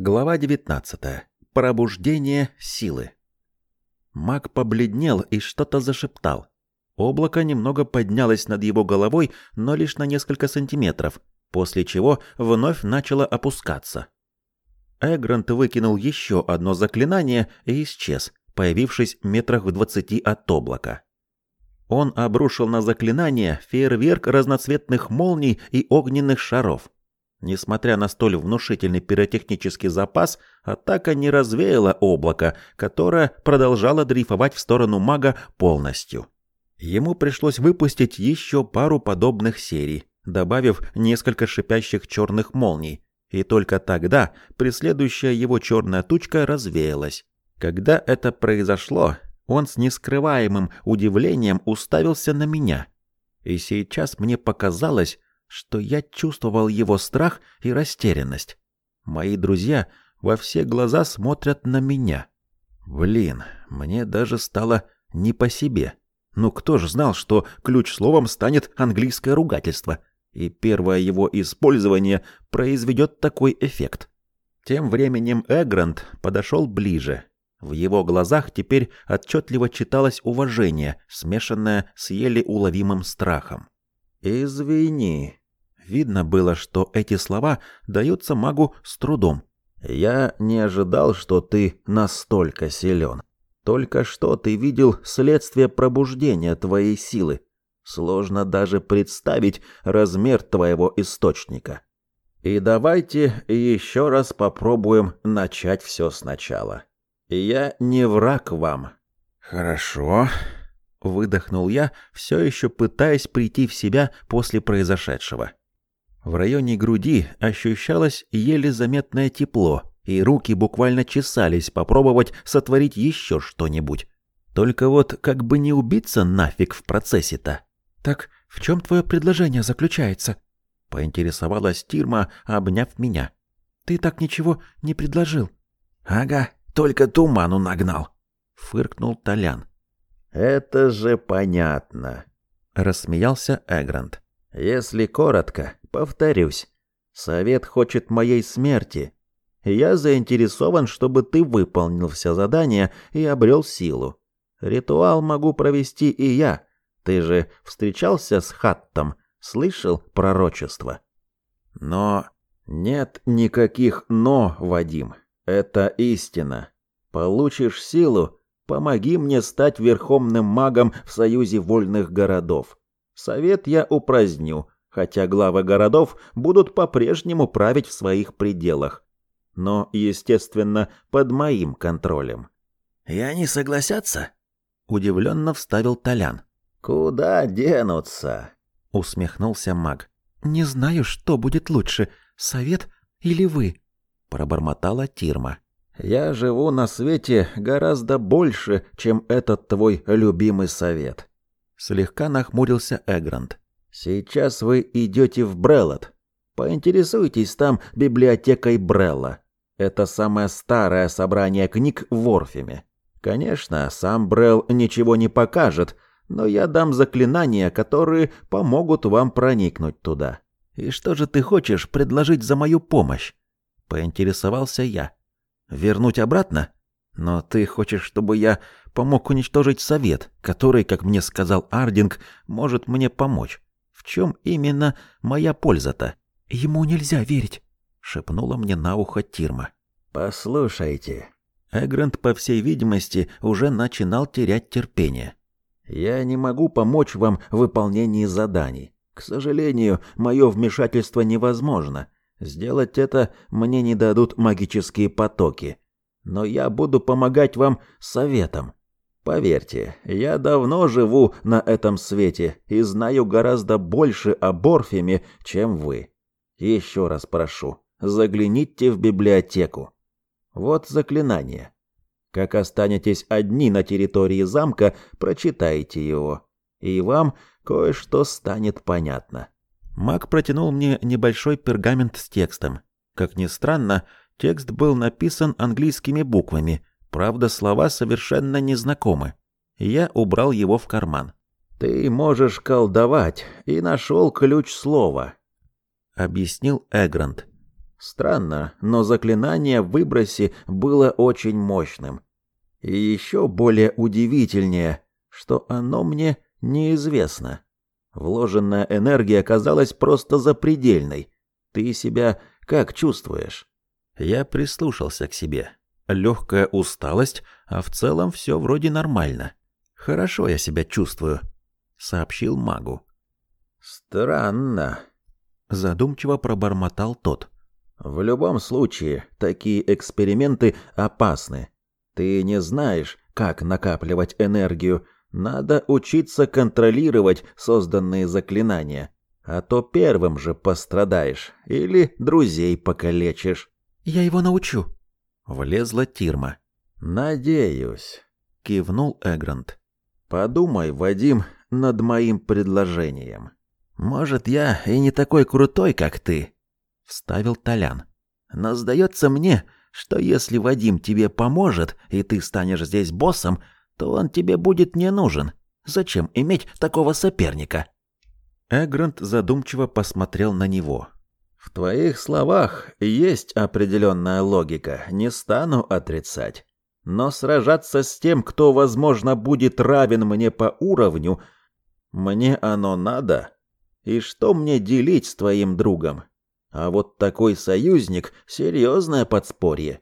Глава 19. Пробуждение силы. Маг побледнел и что-то зашептал. Облако немного поднялось над его головой, но лишь на несколько сантиметров, после чего вновь начало опускаться. Эгрант выкинул еще одно заклинание и исчез, появившись метрах в двадцати от облака. Он обрушил на заклинание фейерверк разноцветных молний и огненных шаров – Несмотря на столь внушительный пиротехнический запас, атака не развеяла облако, которое продолжало дрейфовать в сторону мага полностью. Ему пришлось выпустить еще пару подобных серий, добавив несколько шипящих черных молний, и только тогда преследующая его черная тучка развеялась. Когда это произошло, он с нескрываемым удивлением уставился на меня. И сейчас мне показалось, что я чувствовал его страх и растерянность. Мои друзья во все глаза смотрят на меня. Блин, мне даже стало не по себе. Ну кто ж знал, что ключ словом станет английское ругательство, и первое его использование произведет такой эффект. Тем временем Эгрант подошел ближе. В его глазах теперь отчетливо читалось уважение, смешанное с еле уловимым страхом. «Извини», Видно было, что эти слова даются магу с трудом. «Я не ожидал, что ты настолько силен. Только что ты видел следствие пробуждения твоей силы. Сложно даже представить размер твоего источника. И давайте еще раз попробуем начать все сначала. Я не враг вам». «Хорошо», — выдохнул я, все еще пытаясь прийти в себя после произошедшего. В районе груди ощущалось еле заметное тепло, и руки буквально чесались попробовать сотворить еще что-нибудь. Только вот как бы не убиться нафиг в процессе-то. «Так в чем твое предложение заключается?» — поинтересовалась Тирма, обняв меня. «Ты так ничего не предложил». «Ага, только туману нагнал», — фыркнул Толян. «Это же понятно», — рассмеялся Эгрант. «Если коротко, Повторюсь, совет хочет моей смерти. Я заинтересован, чтобы ты выполнил все задания и обрел силу. Ритуал могу провести и я. Ты же встречался с Хаттом, слышал пророчество? Но нет никаких «но», Вадим. Это истина. Получишь силу, помоги мне стать верховным магом в Союзе вольных городов. Совет я упраздню, хотя главы городов будут по-прежнему править в своих пределах. Но, естественно, под моим контролем. «И они согласятся?» — удивленно вставил Толян. «Куда денутся?» — усмехнулся маг. «Не знаю, что будет лучше, совет или вы?» — пробормотала Тирма. «Я живу на свете гораздо больше, чем этот твой любимый совет». Слегка нахмурился Эгрант. Сейчас вы идете в Бреллот. Поинтересуйтесь там библиотекой Брелла. Это самое старое собрание книг в Орфеме. Конечно, сам Брелл ничего не покажет, но я дам заклинания, которые помогут вам проникнуть туда. И что же ты хочешь предложить за мою помощь? Поинтересовался я. Вернуть обратно? Но ты хочешь, чтобы я помог уничтожить совет, который, как мне сказал Ардинг, может мне помочь чем именно моя польза-то? Ему нельзя верить, шепнула мне на ухо Тирма. Послушайте, Эгрант, по всей видимости, уже начинал терять терпение. Я не могу помочь вам в выполнении заданий. К сожалению, мое вмешательство невозможно. Сделать это мне не дадут магические потоки. Но я буду помогать вам советом. Поверьте, я давно живу на этом свете и знаю гораздо больше о Борфеме, чем вы. Еще раз прошу, загляните в библиотеку. Вот заклинание. Как останетесь одни на территории замка, прочитайте его, и вам кое-что станет понятно. Маг протянул мне небольшой пергамент с текстом. Как ни странно, текст был написан английскими буквами, Правда, слова совершенно незнакомы. Я убрал его в карман. «Ты можешь колдовать и нашел ключ слова», — объяснил Эгрант. Странно, но заклинание в выбросе было очень мощным. И еще более удивительнее, что оно мне неизвестно. Вложенная энергия оказалась просто запредельной. Ты себя как чувствуешь? Я прислушался к себе. Легкая усталость, а в целом все вроде нормально. Хорошо я себя чувствую, сообщил магу. Странно, задумчиво пробормотал тот. В любом случае, такие эксперименты опасны. Ты не знаешь, как накапливать энергию. Надо учиться контролировать созданные заклинания, а то первым же пострадаешь или друзей покалечишь. Я его научу. Влезла Тирма. Надеюсь, кивнул Эгрант. Подумай, Вадим, над моим предложением. Может, я и не такой крутой, как ты, вставил Толян. Но сдается мне, что если Вадим тебе поможет, и ты станешь здесь боссом, то он тебе будет не нужен. Зачем иметь такого соперника? Эгрант задумчиво посмотрел на него. В твоих словах есть определенная логика, не стану отрицать. Но сражаться с тем, кто, возможно, будет равен мне по уровню, мне оно надо? И что мне делить с твоим другом? А вот такой союзник — серьезное подспорье.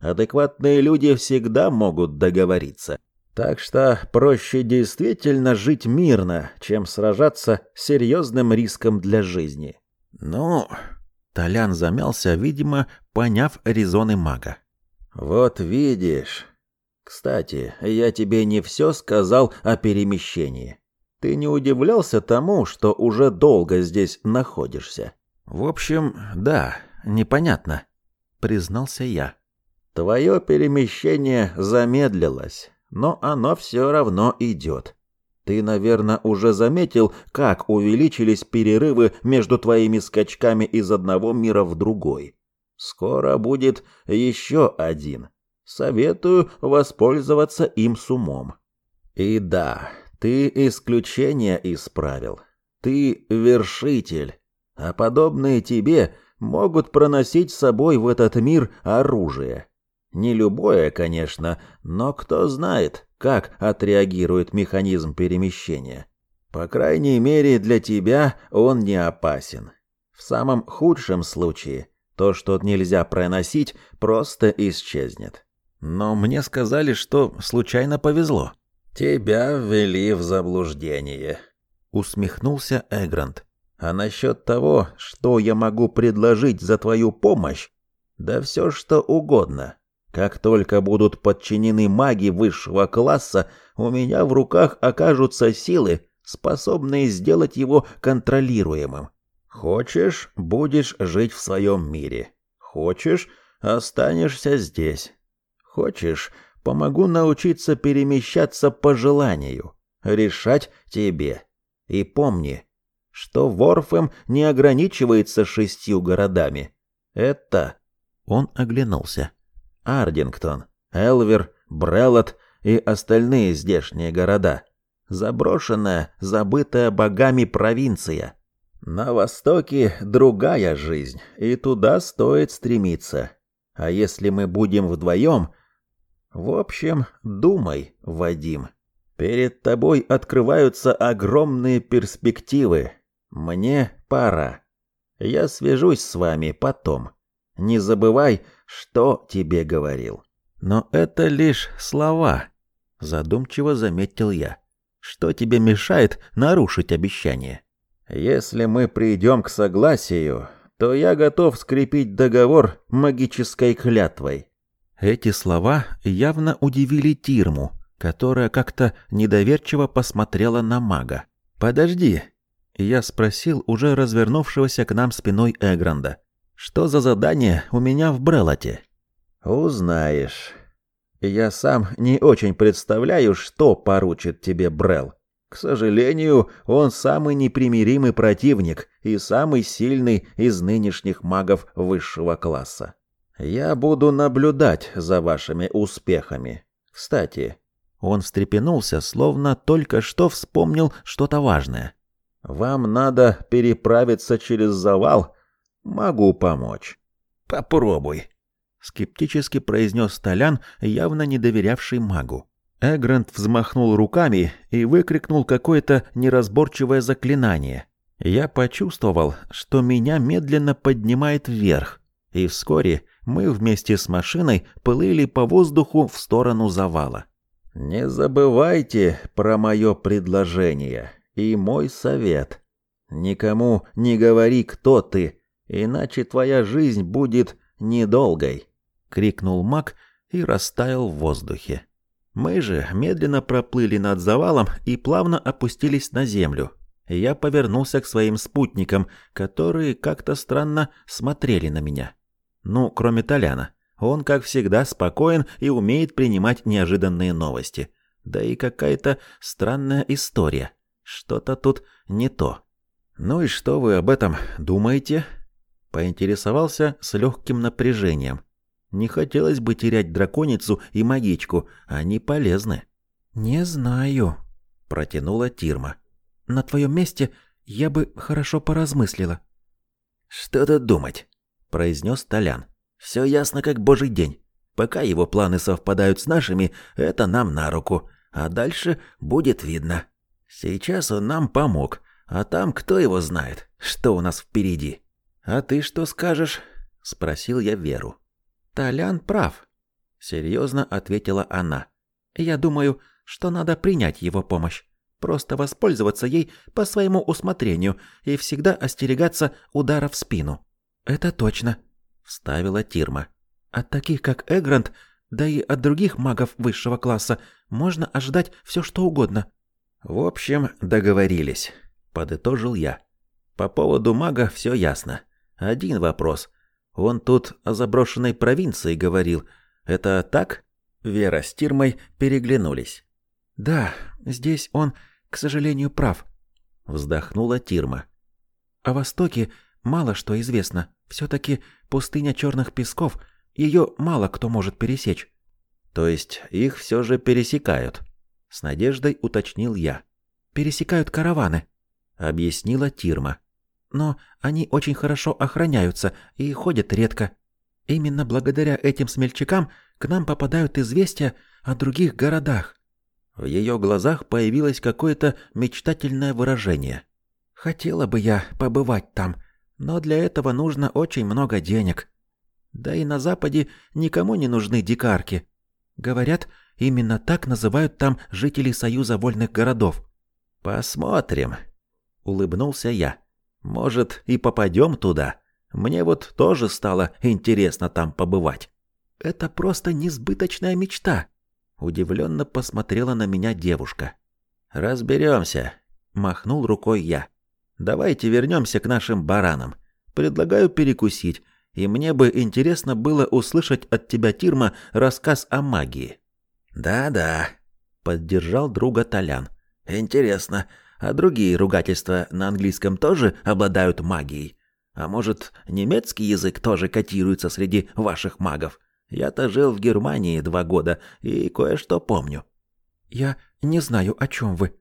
Адекватные люди всегда могут договориться. Так что проще действительно жить мирно, чем сражаться с серьезным риском для жизни. Ну, Толян замялся, видимо, поняв резоны мага. Вот видишь. Кстати, я тебе не все сказал о перемещении. Ты не удивлялся тому, что уже долго здесь находишься? В общем, да, непонятно, признался я. Твое перемещение замедлилось, но оно все равно идет. Ты, наверное, уже заметил, как увеличились перерывы между твоими скачками из одного мира в другой. Скоро будет еще один. Советую воспользоваться им с умом. И да, ты исключение исправил. Ты вершитель а подобные тебе могут проносить с собой в этот мир оружие. Не любое, конечно, но кто знает, как отреагирует механизм перемещения. По крайней мере, для тебя он не опасен. В самом худшем случае то, что нельзя проносить, просто исчезнет. Но мне сказали, что случайно повезло. Тебя ввели в заблуждение, усмехнулся Эгрант. А насчет того, что я могу предложить за твою помощь, да все что угодно. Как только будут подчинены маги высшего класса, у меня в руках окажутся силы, способные сделать его контролируемым. Хочешь, будешь жить в своем мире. Хочешь, останешься здесь. Хочешь, помогу научиться перемещаться по желанию. Решать тебе. И помни, что Ворфем не ограничивается шестью городами. Это... Он оглянулся. Ардингтон, Элвер, Брелот и остальные здешние города. Заброшенная, забытая богами провинция. На востоке другая жизнь, и туда стоит стремиться. А если мы будем вдвоем... В общем, думай, Вадим. Перед тобой открываются огромные перспективы, мне пора. Я свяжусь с вами потом. Не забывай, что тебе говорил. Но это лишь слова, задумчиво заметил я. Что тебе мешает нарушить обещание? Если мы придем к согласию, то я готов скрепить договор магической клятвой. Эти слова явно удивили Тирму, которая как-то недоверчиво посмотрела на мага. Подожди, я спросил уже развернувшегося к нам спиной Эгранда. «Что за задание у меня в Брелоте?» «Узнаешь. Я сам не очень представляю, что поручит тебе Брел. К сожалению, он самый непримиримый противник и самый сильный из нынешних магов высшего класса. Я буду наблюдать за вашими успехами. Кстати...» Он встрепенулся, словно только что вспомнил что-то важное. Вам надо переправиться через завал? Могу помочь. Попробуй, скептически произнес Толян, явно не доверявший магу. Эгрант взмахнул руками и выкрикнул какое-то неразборчивое заклинание. Я почувствовал, что меня медленно поднимает вверх, и вскоре мы вместе с машиной плыли по воздуху в сторону завала. «Не забывайте про мое предложение и мой совет. Никому не говори, кто ты, иначе твоя жизнь будет недолгой», — крикнул маг и растаял в воздухе. Мы же медленно проплыли над завалом и плавно опустились на землю. Я повернулся к своим спутникам, которые как-то странно смотрели на меня. Ну, кроме Толяна. Он, как всегда, спокоен и умеет принимать неожиданные новости. Да и какая-то странная история. Что-то тут не то. «Ну и что вы об этом думаете?» Поинтересовался с легким напряжением. Не хотелось бы терять драконицу и магичку, они полезны. «Не знаю», — протянула Тирма. «На твоем месте я бы хорошо поразмыслила». «Что тут думать?» — произнес Толян. «Все ясно, как божий день. Пока его планы совпадают с нашими, это нам на руку, а дальше будет видно. Сейчас он нам помог, а там кто его знает, что у нас впереди. А ты что скажешь?» — спросил я Веру. Толян прав, серьезно ответила она. Я думаю, что надо принять его помощь, просто воспользоваться ей по своему усмотрению и всегда остерегаться удара в спину. Это точно, вставила Тирма. От таких как Эгрант, да и от других магов высшего класса можно ожидать все что угодно. В общем, договорились, подытожил я. По поводу мага все ясно. Один вопрос. Он тут о заброшенной провинции говорил. Это так? Вера с Тирмой переглянулись. Да, здесь он, к сожалению, прав, вздохнула Тирма. О Востоке мало что известно. все таки пустыня черных песков, ее мало кто может пересечь. То есть их все же пересекают, с надеждой уточнил я. Пересекают караваны, объяснила Тирма но они очень хорошо охраняются и ходят редко. Именно благодаря этим смельчакам к нам попадают известия о других городах. В ее глазах появилось какое-то мечтательное выражение. Хотела бы я побывать там, но для этого нужно очень много денег. Да и на Западе никому не нужны дикарки. Говорят, именно так называют там жителей Союза вольных городов. Посмотрим, улыбнулся я. Может, и попадем туда. Мне вот тоже стало интересно там побывать. Это просто несбыточная мечта. Удивленно посмотрела на меня девушка. Разберемся, махнул рукой я. Давайте вернемся к нашим баранам. Предлагаю перекусить, и мне бы интересно было услышать от тебя, Тирма, рассказ о магии. Да-да, поддержал друга Толян. Интересно, а другие ругательства на английском тоже обладают магией. А может, немецкий язык тоже котируется среди ваших магов? Я-то жил в Германии два года и кое-что помню. Я не знаю, о чем вы,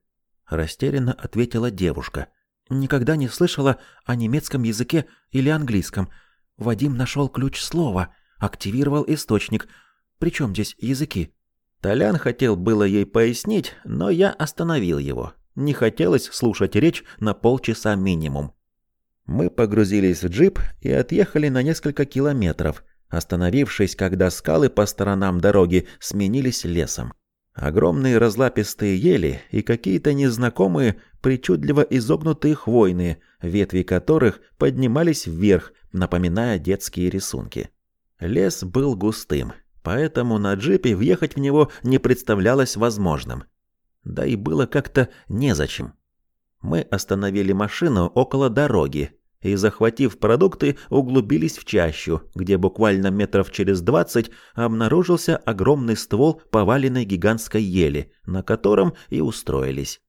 растерянно ответила девушка. Никогда не слышала о немецком языке или английском. Вадим нашел ключ слова, активировал источник. Причем здесь языки? Толян хотел было ей пояснить, но я остановил его. Не хотелось слушать речь на полчаса минимум. Мы погрузились в джип и отъехали на несколько километров, остановившись, когда скалы по сторонам дороги сменились лесом. Огромные разлапистые ели и какие-то незнакомые, причудливо изогнутые хвойные, ветви которых поднимались вверх, напоминая детские рисунки. Лес был густым, поэтому на джипе въехать в него не представлялось возможным да и было как-то незачем. Мы остановили машину около дороги и, захватив продукты, углубились в чащу, где буквально метров через двадцать обнаружился огромный ствол поваленной гигантской ели, на котором и устроились.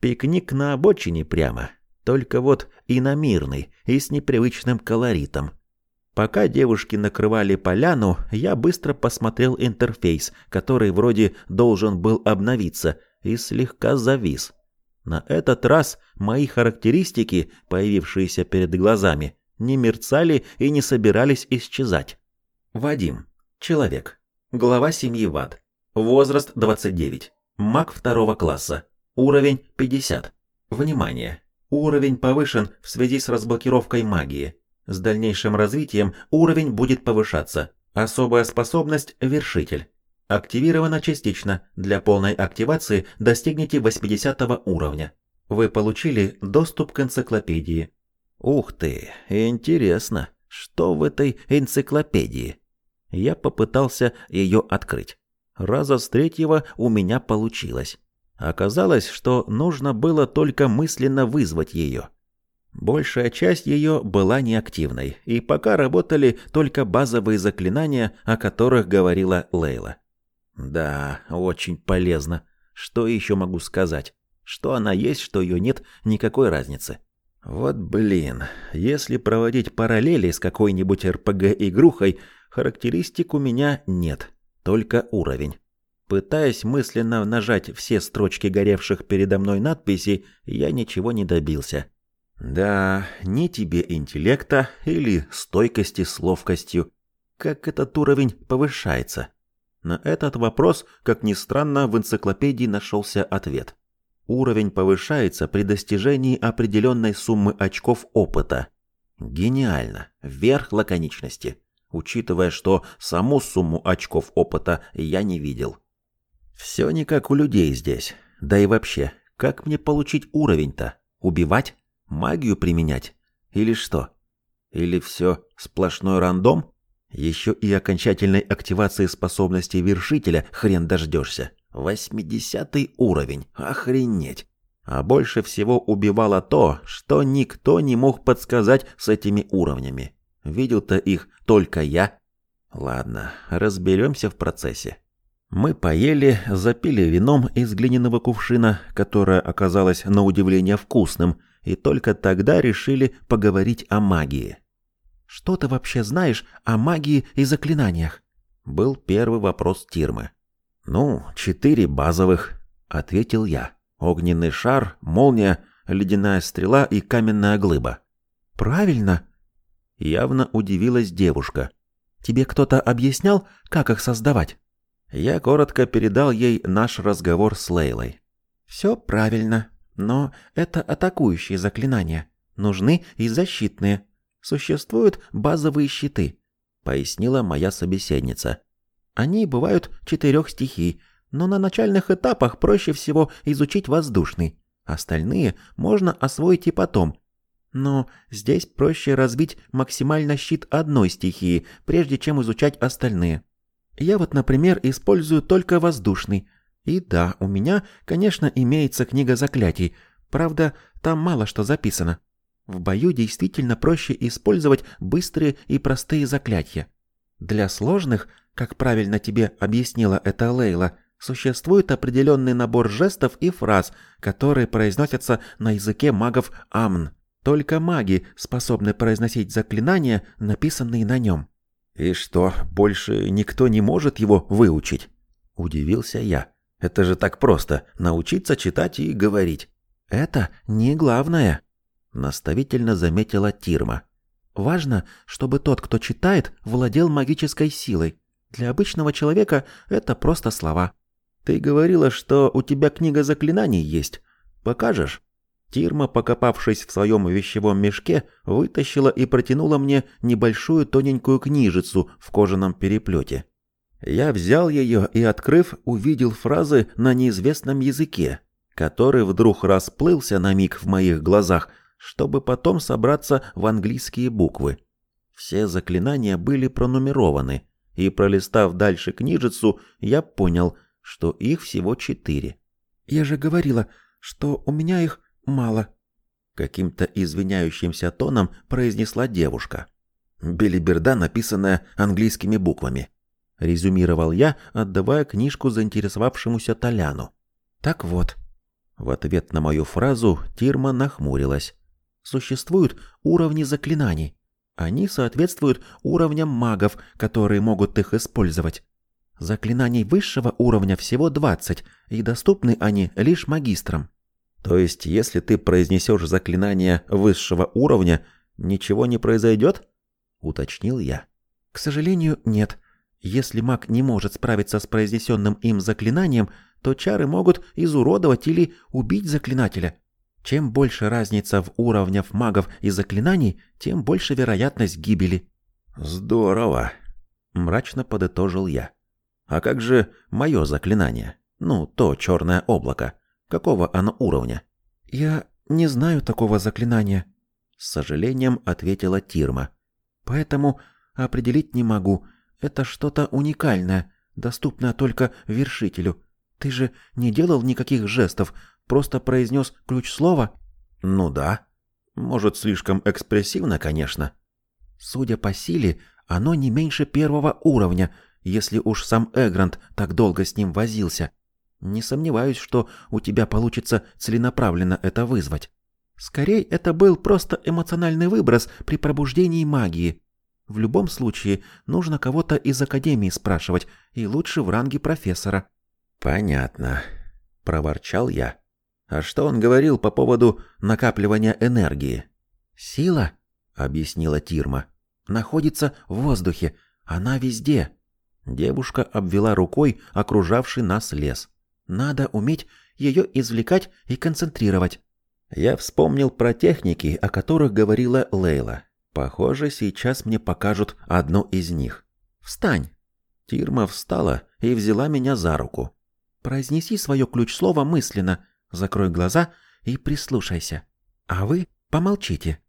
Пикник на обочине прямо, только вот иномирный и с непривычным колоритом. Пока девушки накрывали поляну, я быстро посмотрел интерфейс, который вроде должен был обновиться – и слегка завис. На этот раз мои характеристики, появившиеся перед глазами, не мерцали и не собирались исчезать. Вадим. Человек. Глава семьи ВАД. Возраст 29. Маг второго класса. Уровень 50. Внимание! Уровень повышен в связи с разблокировкой магии. С дальнейшим развитием уровень будет повышаться. Особая способность – Вершитель. Активирована частично. Для полной активации достигнете 80 уровня. Вы получили доступ к энциклопедии. Ух ты, интересно, что в этой энциклопедии? Я попытался ее открыть. Раза с третьего у меня получилось. Оказалось, что нужно было только мысленно вызвать ее. Большая часть ее была неактивной, и пока работали только базовые заклинания, о которых говорила Лейла. Да, очень полезно. Что еще могу сказать? Что она есть, что ее нет, никакой разницы. Вот блин, если проводить параллели с какой-нибудь РПГ-игрухой, характеристик у меня нет, только уровень. Пытаясь мысленно нажать все строчки горевших передо мной надписей, я ничего не добился. Да, ни тебе интеллекта или стойкости с ловкостью. Как этот уровень повышается? На этот вопрос, как ни странно, в энциклопедии нашелся ответ. Уровень повышается при достижении определенной суммы очков опыта. Гениально. Верх лаконичности. Учитывая, что саму сумму очков опыта я не видел. Все не как у людей здесь. Да и вообще, как мне получить уровень-то? Убивать? Магию применять? Или что? Или все сплошной рандом? Еще и окончательной активации способностей вершителя хрен дождешься. Восьмидесятый уровень. Охренеть. А больше всего убивало то, что никто не мог подсказать с этими уровнями. Видел-то их только я. Ладно, разберемся в процессе. Мы поели, запили вином из глиняного кувшина, которое оказалось на удивление вкусным, и только тогда решили поговорить о магии. «Что ты вообще знаешь о магии и заклинаниях?» Был первый вопрос Тирмы. «Ну, четыре базовых», — ответил я. «Огненный шар, молния, ледяная стрела и каменная глыба». «Правильно!» Явно удивилась девушка. «Тебе кто-то объяснял, как их создавать?» Я коротко передал ей наш разговор с Лейлой. «Все правильно, но это атакующие заклинания. Нужны и защитные. Существуют базовые щиты, пояснила моя собеседница. Они бывают четырех стихий, но на начальных этапах проще всего изучить воздушный. Остальные можно освоить и потом. Но здесь проще разбить максимально щит одной стихии, прежде чем изучать остальные. Я вот, например, использую только воздушный. И да, у меня, конечно, имеется книга заклятий. Правда, там мало что записано. В бою действительно проще использовать быстрые и простые заклятия. Для сложных, как правильно тебе объяснила это Лейла, существует определенный набор жестов и фраз, которые произносятся на языке магов Амн. Только маги способны произносить заклинания, написанные на нем. «И что, больше никто не может его выучить?» Удивился я. «Это же так просто – научиться читать и говорить». «Это не главное», наставительно заметила Тирма. Важно, чтобы тот, кто читает, владел магической силой. Для обычного человека это просто слова. Ты говорила, что у тебя книга заклинаний есть. Покажешь? Тирма, покопавшись в своем вещевом мешке, вытащила и протянула мне небольшую тоненькую книжицу в кожаном переплете. Я взял ее и, открыв, увидел фразы на неизвестном языке, который вдруг расплылся на миг в моих глазах – чтобы потом собраться в английские буквы. Все заклинания были пронумерованы, и пролистав дальше книжицу, я понял, что их всего четыре. «Я же говорила, что у меня их мало», — каким-то извиняющимся тоном произнесла девушка. «Белиберда, написанная английскими буквами», — резюмировал я, отдавая книжку заинтересовавшемуся Толяну. «Так вот». В ответ на мою фразу Тирма нахмурилась. Существуют уровни заклинаний. Они соответствуют уровням магов, которые могут их использовать. Заклинаний высшего уровня всего 20, и доступны они лишь магистрам. То есть, если ты произнесешь заклинание высшего уровня, ничего не произойдет? уточнил я. К сожалению, нет. Если маг не может справиться с произнесенным им заклинанием, то чары могут изуродовать или убить заклинателя. Чем больше разница в уровнях магов и заклинаний, тем больше вероятность гибели. Здорово, мрачно подытожил я. А как же мое заклинание? Ну, то черное облако. Какого оно уровня? Я не знаю такого заклинания, с сожалением ответила Тирма. Поэтому определить не могу. Это что-то уникальное, доступное только вершителю. Ты же не делал никаких жестов, просто произнес ключ слова? Ну да. Может, слишком экспрессивно, конечно. Судя по силе, оно не меньше первого уровня, если уж сам Эгрант так долго с ним возился. Не сомневаюсь, что у тебя получится целенаправленно это вызвать. Скорее, это был просто эмоциональный выброс при пробуждении магии. В любом случае, нужно кого-то из Академии спрашивать, и лучше в ранге профессора. «Понятно», — проворчал я. «А что он говорил по поводу накапливания энергии?» «Сила», — объяснила Тирма, — «находится в воздухе. Она везде». Девушка обвела рукой окружавший нас лес. «Надо уметь ее извлекать и концентрировать». Я вспомнил про техники, о которых говорила Лейла. Похоже, сейчас мне покажут одну из них. «Встань!» Тирма встала и взяла меня за руку. Произнеси свое ключ-слово мысленно, закрой глаза и прислушайся. А вы помолчите,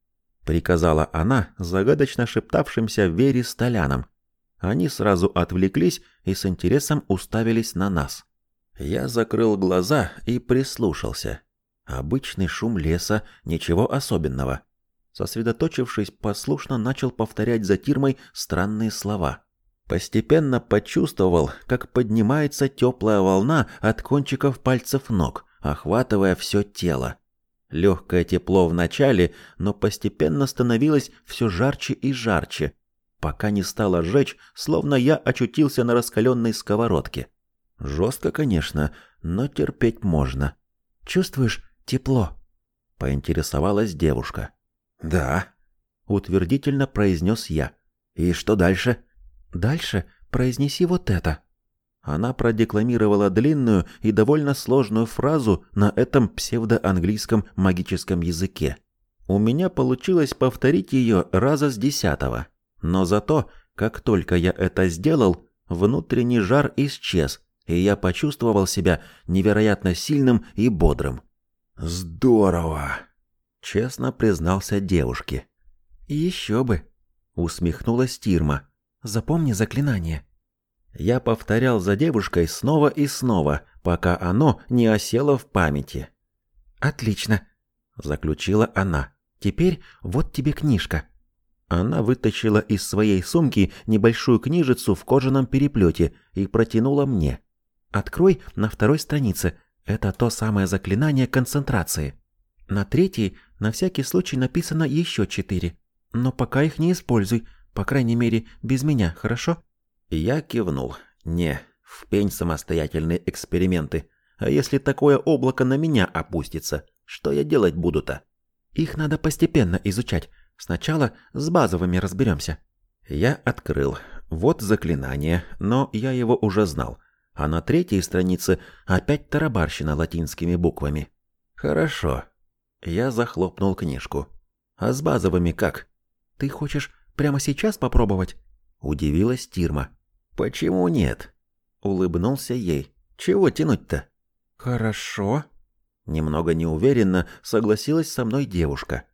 приказала она загадочно шептавшимся Вере с Толяном. Они сразу отвлеклись и с интересом уставились на нас. Я закрыл глаза и прислушался. Обычный шум леса, ничего особенного. Сосредоточившись, послушно начал повторять за Тирмой странные слова. Постепенно почувствовал, как поднимается теплая волна от кончиков пальцев ног, охватывая все тело. Легкое тепло в начале, но постепенно становилось все жарче и жарче, пока не стало жечь, словно я очутился на раскаленной сковородке. Жестко, конечно, но терпеть можно. «Чувствуешь тепло?» — поинтересовалась девушка. «Да», — утвердительно произнес я. «И что дальше?» Дальше произнеси вот это. Она продекламировала длинную и довольно сложную фразу на этом псевдоанглийском магическом языке. У меня получилось повторить ее раза с десятого. Но зато, как только я это сделал, внутренний жар исчез, и я почувствовал себя невероятно сильным и бодрым. «Здорово!» — честно признался девушке. «Еще бы!» — усмехнулась Тирма. Запомни заклинание. Я повторял за девушкой снова и снова, пока оно не осело в памяти. Отлично, заключила она. Теперь вот тебе книжка. Она вытащила из своей сумки небольшую книжицу в кожаном переплете и протянула мне. Открой на второй странице. Это то самое заклинание концентрации. На третьей на всякий случай написано еще четыре. Но пока их не используй, по крайней мере, без меня, хорошо?» Я кивнул. «Не, в пень самостоятельные эксперименты. А если такое облако на меня опустится, что я делать буду-то?» «Их надо постепенно изучать. Сначала с базовыми разберемся». Я открыл. Вот заклинание, но я его уже знал. А на третьей странице опять тарабарщина латинскими буквами. «Хорошо». Я захлопнул книжку. «А с базовыми как?» «Ты хочешь Прямо сейчас попробовать?» Удивилась Тирма. «Почему нет?» Улыбнулся ей. «Чего тянуть-то?» «Хорошо». Немного неуверенно согласилась со мной девушка.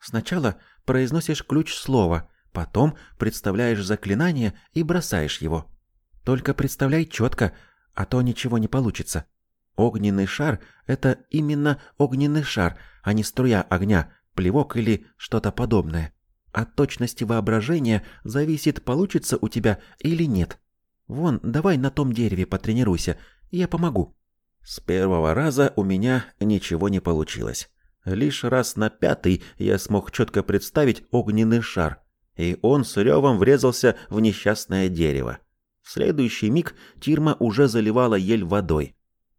«Сначала произносишь ключ слова, потом представляешь заклинание и бросаешь его. Только представляй четко, а то ничего не получится. Огненный шар — это именно огненный шар, а не струя огня, плевок или что-то подобное. От точности воображения зависит, получится у тебя или нет. Вон, давай на том дереве потренируйся, я помогу. С первого раза у меня ничего не получилось. Лишь раз на пятый я смог четко представить огненный шар, и он с ревом врезался в несчастное дерево. В следующий миг Тирма уже заливала ель водой.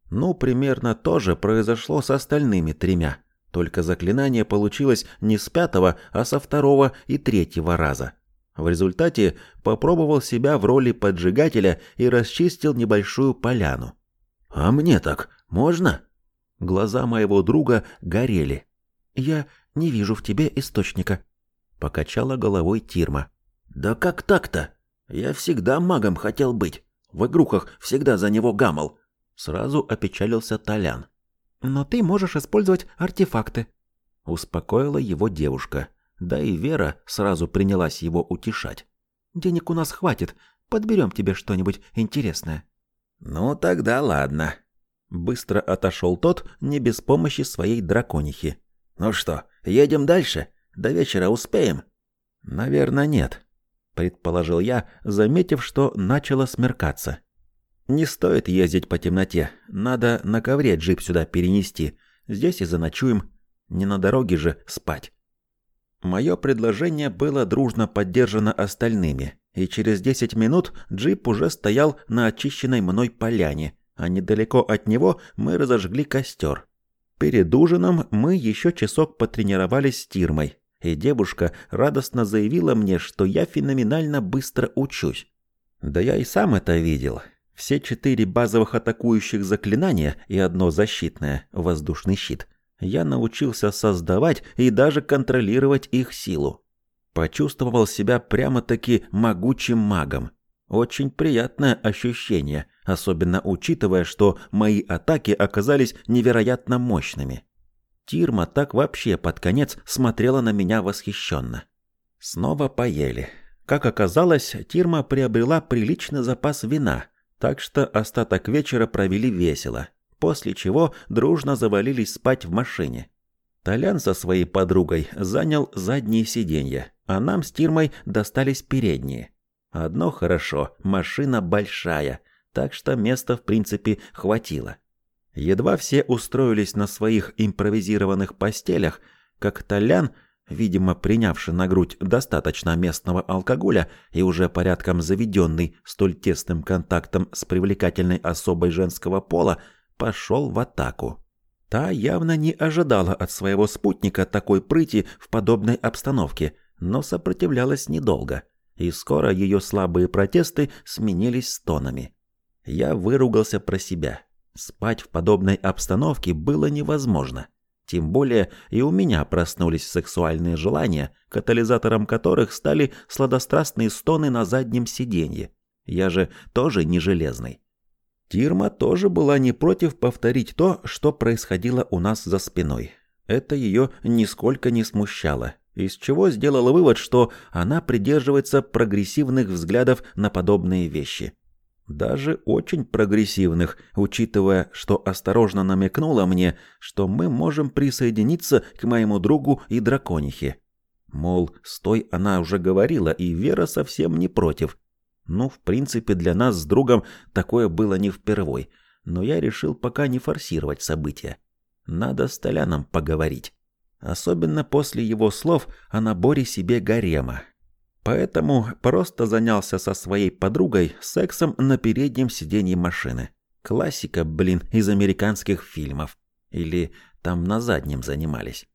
Ну, примерно то же произошло с остальными тремя. Только заклинание получилось не с пятого, а со второго и третьего раза. В результате попробовал себя в роли поджигателя и расчистил небольшую поляну. «А мне так можно?» Глаза моего друга горели. «Я не вижу в тебе источника», — покачала головой Тирма. «Да как так-то? Я всегда магом хотел быть. В игрухах всегда за него гамал». Сразу опечалился Толян. «Но ты можешь использовать артефакты», — успокоила его девушка. Да и Вера сразу принялась его утешать. «Денег у нас хватит. Подберем тебе что-нибудь интересное». «Ну тогда ладно». Быстро отошел тот, не без помощи своей драконихи. «Ну что, едем дальше? До вечера успеем?» «Наверное, нет», — предположил я, заметив, что начало смеркаться. «Не стоит ездить по темноте. Надо на ковре джип сюда перенести. Здесь и заночуем. Не на дороге же спать». Мое предложение было дружно поддержано остальными, и через 10 минут джип уже стоял на очищенной мной поляне, а недалеко от него мы разожгли костер. Перед ужином мы еще часок потренировались с Тирмой, и девушка радостно заявила мне, что я феноменально быстро учусь. Да я и сам это видел. Все четыре базовых атакующих заклинания и одно защитное – воздушный щит – я научился создавать и даже контролировать их силу. Почувствовал себя прямо-таки могучим магом. Очень приятное ощущение, особенно учитывая, что мои атаки оказались невероятно мощными. Тирма так вообще под конец смотрела на меня восхищенно. Снова поели. Как оказалось, Тирма приобрела приличный запас вина, так что остаток вечера провели весело после чего дружно завалились спать в машине. Толян со своей подругой занял задние сиденья, а нам с Тирмой достались передние. Одно хорошо, машина большая, так что места в принципе хватило. Едва все устроились на своих импровизированных постелях, как Толян, видимо, принявший на грудь достаточно местного алкоголя и уже порядком заведенный столь тесным контактом с привлекательной особой женского пола, пошел в атаку. Та явно не ожидала от своего спутника такой прыти в подобной обстановке, но сопротивлялась недолго, и скоро ее слабые протесты сменились стонами. Я выругался про себя. Спать в подобной обстановке было невозможно. Тем более и у меня проснулись сексуальные желания, катализатором которых стали сладострастные стоны на заднем сиденье. Я же тоже не железный. Тирма тоже была не против повторить то, что происходило у нас за спиной. Это ее нисколько не смущало, из чего сделала вывод, что она придерживается прогрессивных взглядов на подобные вещи. Даже очень прогрессивных, учитывая, что осторожно намекнула мне, что мы можем присоединиться к моему другу и драконихе. Мол, стой, она уже говорила, и Вера совсем не против. Ну, в принципе, для нас с другом такое было не впервой, но я решил пока не форсировать события. Надо с Толяном поговорить. Особенно после его слов о наборе себе гарема. Поэтому просто занялся со своей подругой сексом на переднем сиденье машины. Классика, блин, из американских фильмов. Или там на заднем занимались.